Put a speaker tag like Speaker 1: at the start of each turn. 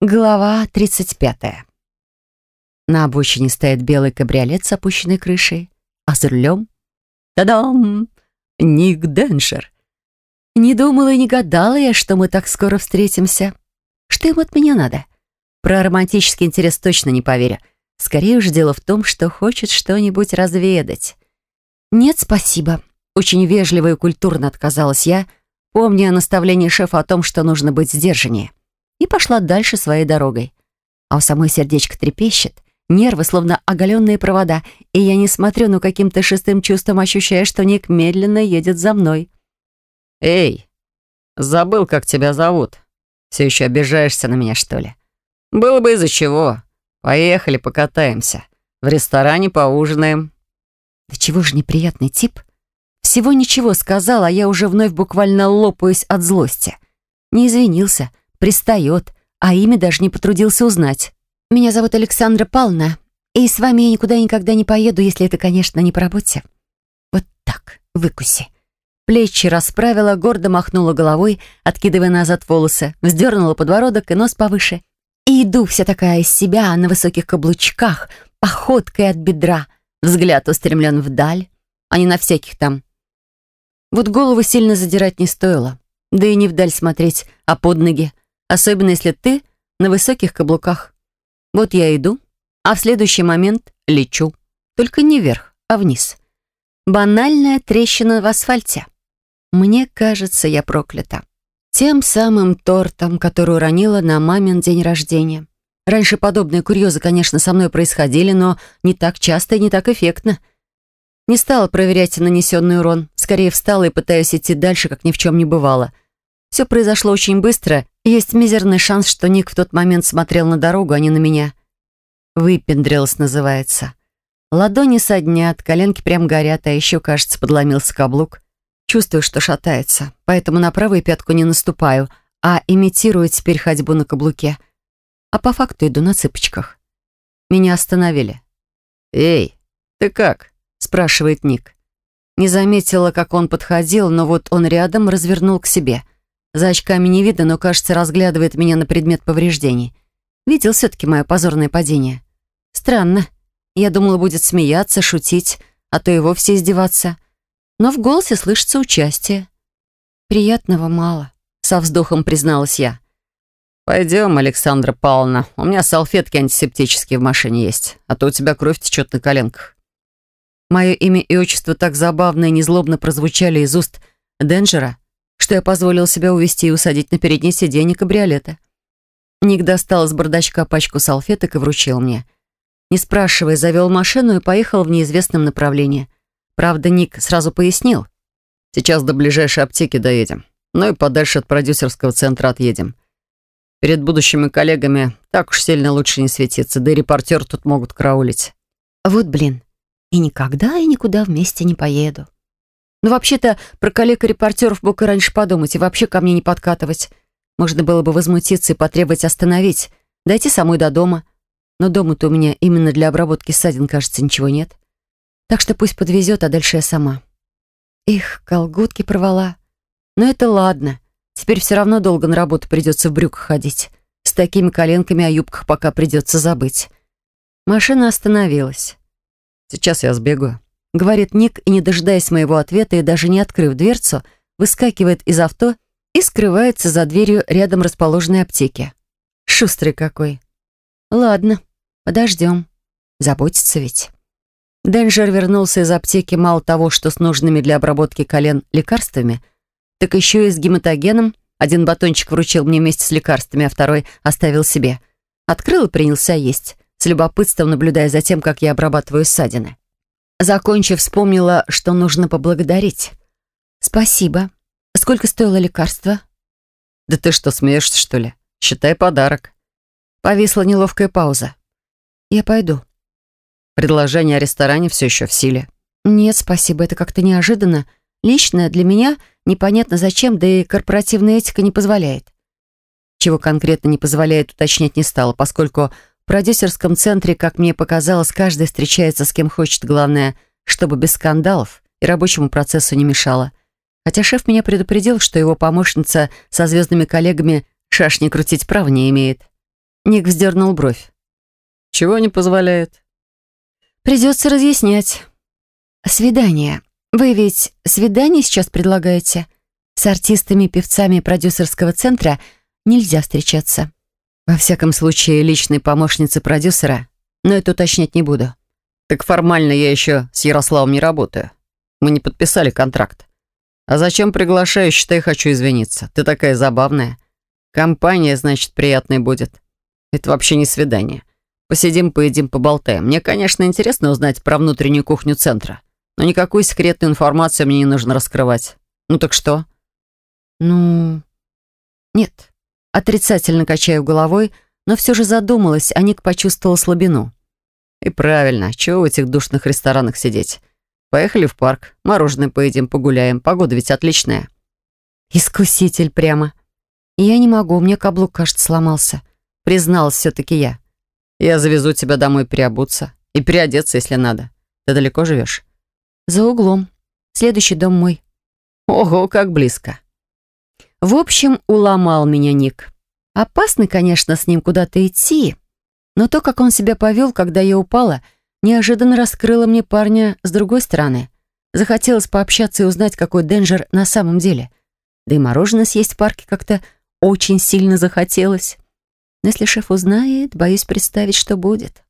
Speaker 1: Глава 35. На обочине стоит белый кабриолет с опущенной крышей, а за рулем... Та-дам! Ник Деншер. Не думала и не гадала я, что мы так скоро встретимся. Что им от меня надо? Про романтический интерес точно не поверю. Скорее уж дело в том, что хочет что-нибудь разведать. Нет, спасибо. Очень вежливо и культурно отказалась я, помня наставление шефа о том, что нужно быть сдержаннее и пошла дальше своей дорогой. А у самой сердечко трепещет, нервы словно оголенные провода, и я не смотрю, но каким-то шестым чувством ощущаю, что Ник медленно едет за мной.
Speaker 2: «Эй, забыл, как тебя зовут. Все еще обижаешься на меня, что ли? Было бы из-за чего. Поехали покатаемся. В ресторане поужинаем».
Speaker 1: Да чего же неприятный тип? Всего ничего сказал, а я уже вновь буквально лопаюсь от злости. Не извинился, пристает, а имя даже не потрудился узнать. «Меня зовут Александра Павловна, и с вами я никуда никогда не поеду, если это, конечно, не по работе». Вот так, выкуси. Плечи расправила, гордо махнула головой, откидывая назад волосы, вздернула подбородок и нос повыше. И иду вся такая из себя на высоких каблучках, походкой от бедра, взгляд устремлен вдаль, а не на всяких там. Вот голову сильно задирать не стоило, да и не вдаль смотреть, а под ноги. Особенно если ты на высоких каблуках. Вот я иду, а в следующий момент лечу. Только не вверх, а вниз. Банальная трещина в асфальте. Мне кажется, я проклята. Тем самым тортом, который уронила на мамин день рождения. Раньше подобные курьезы, конечно, со мной происходили, но не так часто и не так эффектно. Не стала проверять нанесенный урон. Скорее встала и пытаюсь идти дальше, как ни в чем не бывало. Все произошло очень быстро, есть мизерный шанс, что Ник в тот момент смотрел на дорогу, а не на меня. Выпендрилась называется. Ладони соднят, коленки прям горят, а еще, кажется, подломился каблук. Чувствую, что шатается, поэтому на правую пятку не наступаю, а имитирую теперь ходьбу на каблуке. А по факту иду на цыпочках. Меня остановили.
Speaker 2: «Эй, ты как?» — спрашивает Ник.
Speaker 1: Не заметила, как он подходил, но вот он рядом развернул к себе — за очками не видно, но, кажется, разглядывает меня на предмет повреждений. Видел все-таки мое позорное падение. Странно. Я думала, будет смеяться, шутить, а то и вовсе издеваться. Но в голосе слышится участие. Приятного мало, со вздохом призналась я.
Speaker 2: «Пойдем, Александра Павловна. У меня салфетки антисептические в машине есть, а то у тебя кровь течет на коленках».
Speaker 1: Мое имя и отчество так забавно и незлобно прозвучали из уст Денджера, что я позволил себя увести и усадить на переднее сиденье кабриолета. Ник достал из бардачка пачку салфеток и вручил мне. Не спрашивая, завел машину и поехал в неизвестном направлении. Правда, Ник сразу пояснил.
Speaker 2: «Сейчас до ближайшей аптеки доедем. Ну и подальше от продюсерского центра отъедем. Перед будущими коллегами так уж сильно лучше не светиться, да и репортер тут могут караулить».
Speaker 1: «Вот блин, и никогда и никуда вместе не поеду». Ну, вообще-то, про коллег и репортеров мог и раньше подумать, и вообще ко мне не подкатывать. Можно было бы возмутиться и потребовать остановить, дойти самой до дома. Но дома-то у меня именно для обработки ссадин, кажется, ничего нет. Так что пусть подвезет, а дальше я сама. Их, колготки порвала. Но это ладно. Теперь все равно долго на работу придется в брюках ходить. С такими коленками о юбках пока придется забыть. Машина остановилась.
Speaker 2: «Сейчас я сбегаю»,
Speaker 1: говорит Ник, и, не дожидаясь моего ответа и даже не открыв дверцу, выскакивает из авто и скрывается за дверью рядом расположенной аптеки. Шустрый какой. Ладно, подождем. Заботится ведь. Денджер вернулся из аптеки мало того, что с нужными для обработки колен лекарствами, так еще и с гематогеном. Один батончик вручил мне вместе с лекарствами, а второй оставил себе. Открыл и принялся есть, с любопытством наблюдая за тем, как я обрабатываю ссадины. Закончив, вспомнила, что нужно поблагодарить. «Спасибо. Сколько стоило лекарство?»
Speaker 2: «Да ты что, смеешься, что ли? Считай подарок».
Speaker 1: Повисла неловкая пауза. «Я пойду».
Speaker 2: «Предложение о ресторане все еще в силе».
Speaker 1: «Нет, спасибо, это как-то неожиданно. Лично для меня непонятно зачем, да и корпоративная этика не позволяет». Чего конкретно не позволяет, уточнять не стала, поскольку продюсерском центре, как мне показалось, каждый встречается с кем хочет, главное, чтобы без скандалов и рабочему процессу не мешало. Хотя шеф меня предупредил, что его помощница со звездными коллегами шашни крутить права не имеет. Ник вздернул бровь.
Speaker 2: Чего не позволяет?
Speaker 1: Придется разъяснять. Свидание. Вы ведь свидание сейчас предлагаете? С артистами, певцами продюсерского центра нельзя встречаться. Во всяком случае, личной помощницы продюсера, но это уточнять не буду.
Speaker 2: Так формально я еще с Ярославом не работаю. Мы не подписали контракт. А зачем приглашаю, считай, хочу извиниться. Ты такая забавная. Компания, значит, приятной будет. Это вообще не свидание. Посидим, поедим, поболтаем. Мне, конечно, интересно узнать про внутреннюю кухню центра. Но никакую секретную информацию мне не нужно раскрывать. Ну так что?
Speaker 1: Ну... Нет. Отрицательно качаю головой, но все же задумалась, а Ник почувствовал слабину.
Speaker 2: И правильно, чего в этих душных ресторанах сидеть? Поехали в парк, мороженое поедим, погуляем. Погода ведь отличная.
Speaker 1: Искуситель прямо. Я не могу, меня каблук, кажется, сломался. Призналась все-таки я.
Speaker 2: Я завезу тебя домой переобуться. И переодеться, если надо. Ты далеко живешь?
Speaker 1: За углом. Следующий дом мой.
Speaker 2: Ого, как близко.
Speaker 1: В общем, уломал меня Ник. Опасно, конечно, с ним куда-то идти. Но то, как он себя повел, когда я упала, неожиданно раскрыло мне парня с другой стороны. Захотелось пообщаться и узнать, какой Денджер на самом деле. Да и мороженое съесть в парке как-то очень сильно захотелось. Но если шеф узнает, боюсь представить, что будет.